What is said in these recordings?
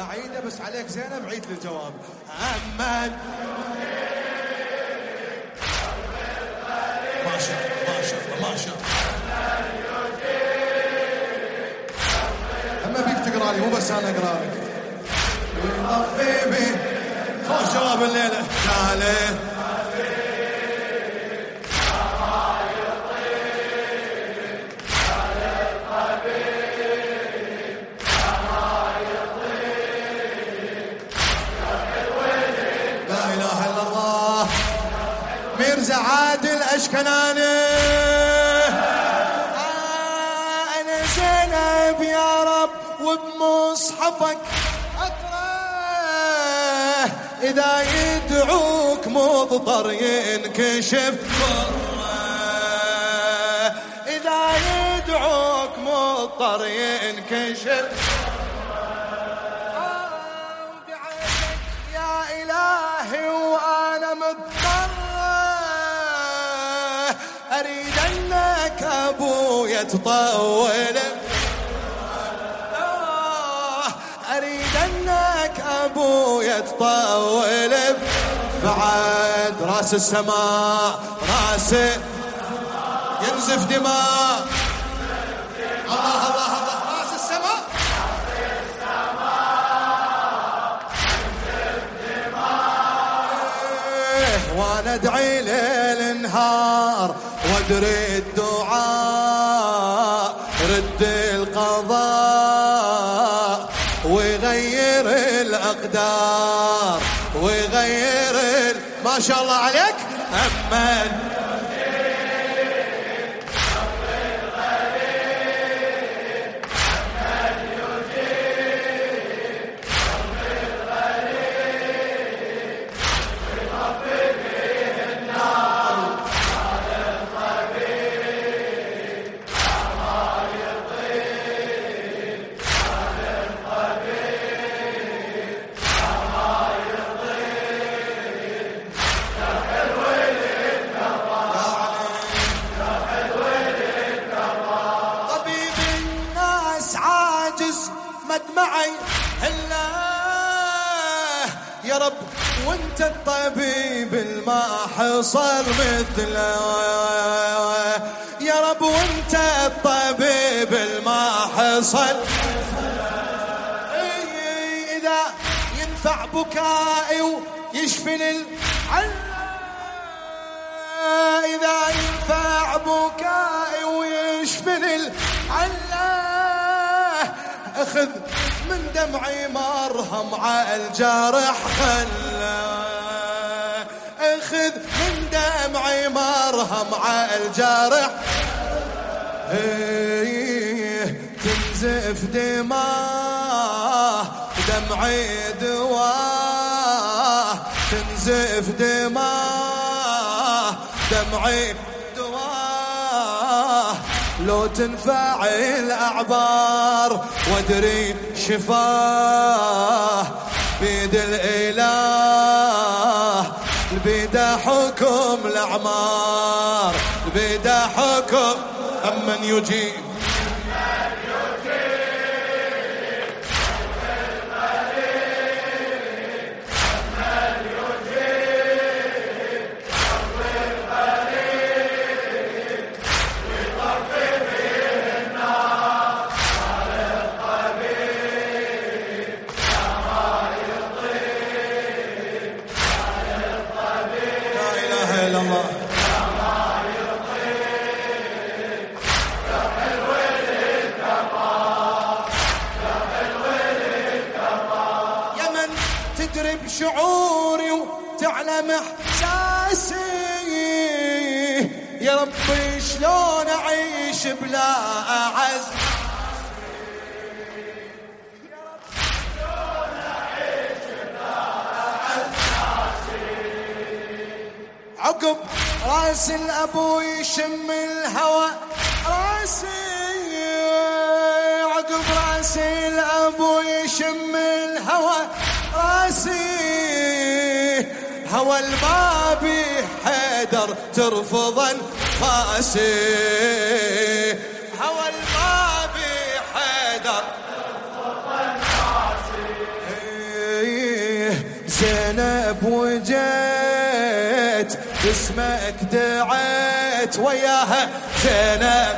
أعيده، بس عليك زينب، عيد للجواب. امن ما شاء الله، ما شاء الله، ما شاء الله. اما بيك تقرا لي، مو بس أنا اقرا لك. يطفي بي خوش جواب الليلة. تعالي عادل آه انا زينب يا رب وبمصحفك اقرا اذا يدعوك مضطر ينكشف اذا يدعوك مضطر ينكشف انك ابويا تطول اريد انك ابويا تطول بعد راس السماء راس ينزف دماء. الله الله الله. راس السماء. وانا ادعي ليل نهار وادري الدعاء رد القضاء ويغير الاقدار ويغير ما شاء الله عليك أمن امن مدمعي هلا يا رب، وانت الطبيب الما حصل مثله. يا رب، وانت الطبيب الما حصل اذا ينفع بكائي ويشفي العلا. اذا ينفع بكائي ويشفي العلا. اخذ من دمعي مرهم على الجرح خلا اخذ من دمعي مرهم على الجرح. تنزف دماه دمعي دواه تنزف دماه دمعي لو تنفع الأعبار وادري شفاه بيد الإله بيد حكم الأعمار بيد حكم أمن يجيب. اعيش بلا اعز عقب راس الابو يشم الهوى. راسي عقب راس الابو يشم الهوى. راسي هوى البابي حيدر ترفض القاسي هوى المابي حيدر زينب وجيت باسمك دعيت وياها. زينب.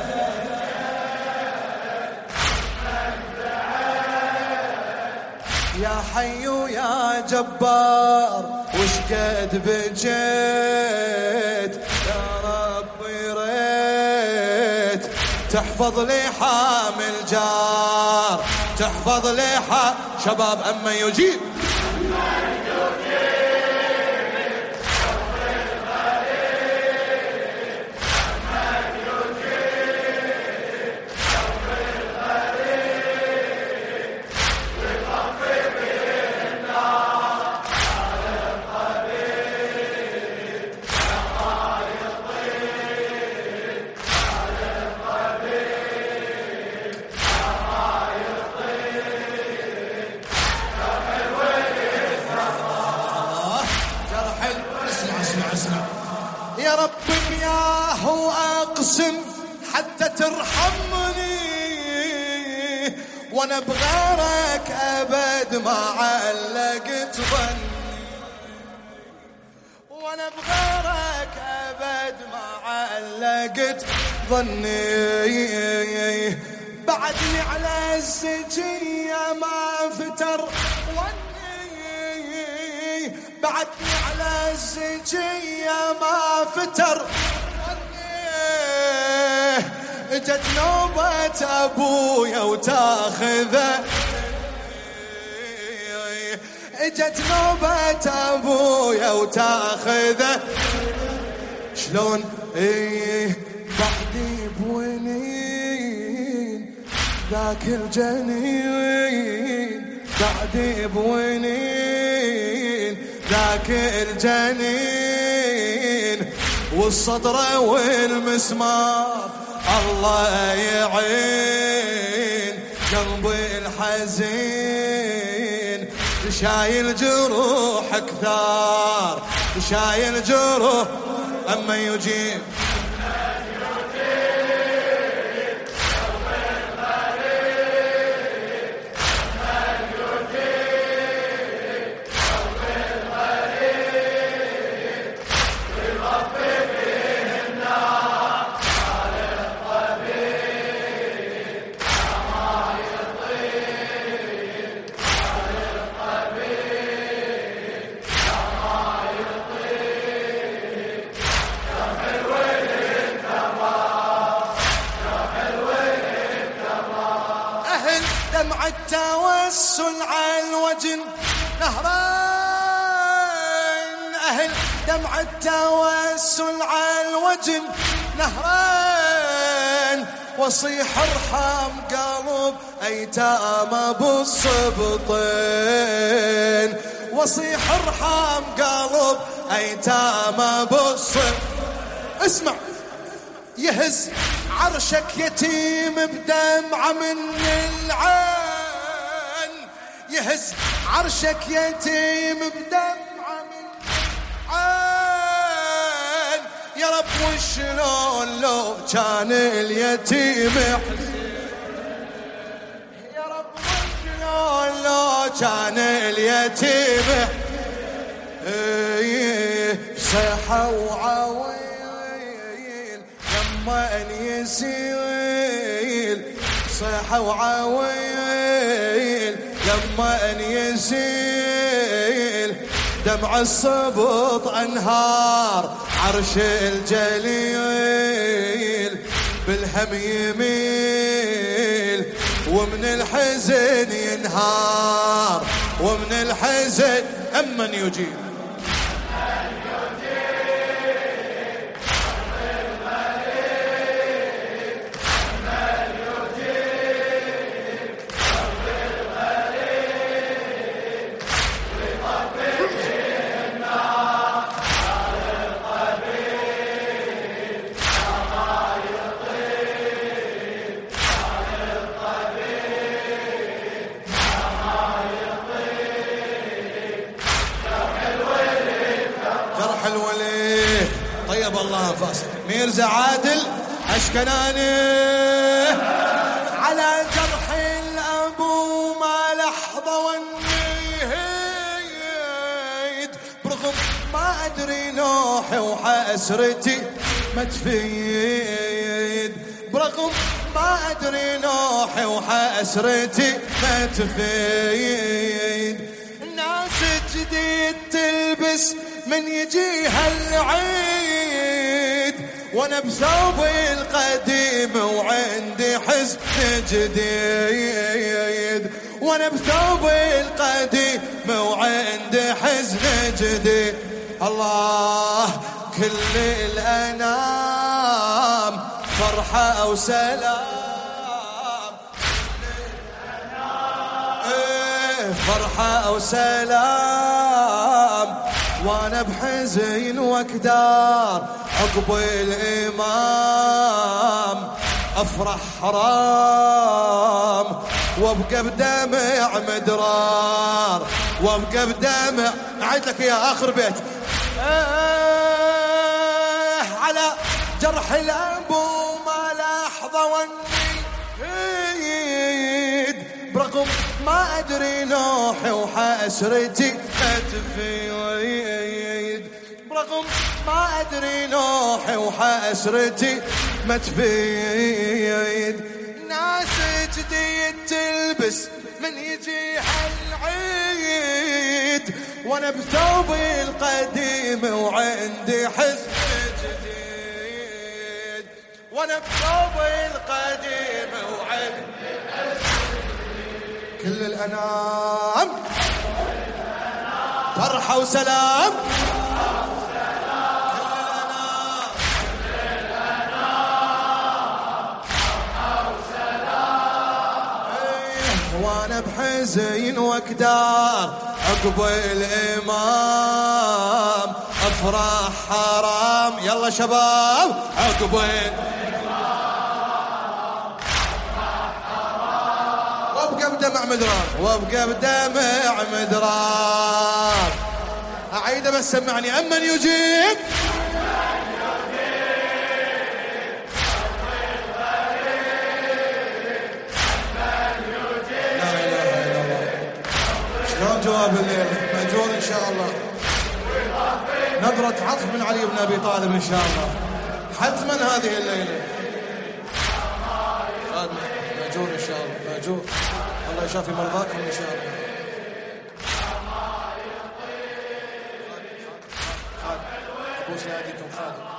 يا حي يا جبار، وش قد بجيت؟ يا تحفظ لي حامل جار تحفظ لي حا شباب اما يجيب رب ياه واقسم حتى ترحمني وانا بغيرك ابد ما علقت ظني. وانا بغيرك ابد ما علقت ظني. بعدني على الزكية ما فتر بعدني على الزكية ما فتر. اجت نوبة ابويا وتاخذه. اجت نوبة ابويا وتاخذه. شلون؟ ايه بعدي بوينين، ذاك الجنين، بعدي بوينين. ذاك الجنين والصدر والمسمار الله يعين قلبي الحزين شايل جروح كثار شايل جروح اما يجيب التوسل على الوجن. نهران، أهل دمع التوسل على الوجن. نهران، وصيح ارحم قلب ايتام ابو الصبطين. وصيح ارحم قلب ايتام ابو الصبطين. اسمع، يهز عرشك يتيم بدمعة من العين يهز عرشك يتيم بدمعة من عين. يا رب، وشلون لو كان اليتيم؟ يا رب، وشلون لو كان اليتيم؟ صيحة وعويل لما ان يسيل. صيحة وعويل لما ان يزيل، دمع الصبط انهار عرش الجليل، بالهم يميل، ومن الحزن ينهار، ومن الحزن امن يجيب ميرزا عادل اشكناني على جرح الابو ما لحظه والنهيد. برغم ما أدري نوحي وحسرتي ما تفيد. برغم ما أدري نوحي وحسرتي ما تفيد. الناس جديد تلبس من يجيها العيد وانا بثوبي القديم وعندي حزن جديد. وانا بثوبي القديم وعندي حزن جديد. الله كل الانام فرحه وسلام إيه، فرحه وسلام وانا بحزن واكدار عقب الامام افرح حرام وابقى بدمع مدرار وابقى بدمع اعيد لك يا اخر بيت. آه على جرح الابو ما لحظه ونيد برغم ما ادري نوحي وحسرتي ما تفيد برغم ما ادري نوحي وحسرتي ما تفيد ناس جديد تلبس من يجي العيد وانا بثوبي القديم وعندي حزن جديد. وانا بثوبي القديم وعندي كل الانام فرحه وسلام. وانا بحزين واقدار عقب الامام افراح حرام. يلا شباب، عقب وابقى بدمع مدرار وابقى بدمع مدرار اعيده بس سمعني. امن يجيب. شلون جواب الليله ماجور ان شاء الله. نظرة عطف من علي بن ابي طالب ان شاء الله. حتما هذه الليله ماجور ان شاء الله. ماجور الله يشافي مرضاكم ان شاء الله. خادم ابو سعدكم خادم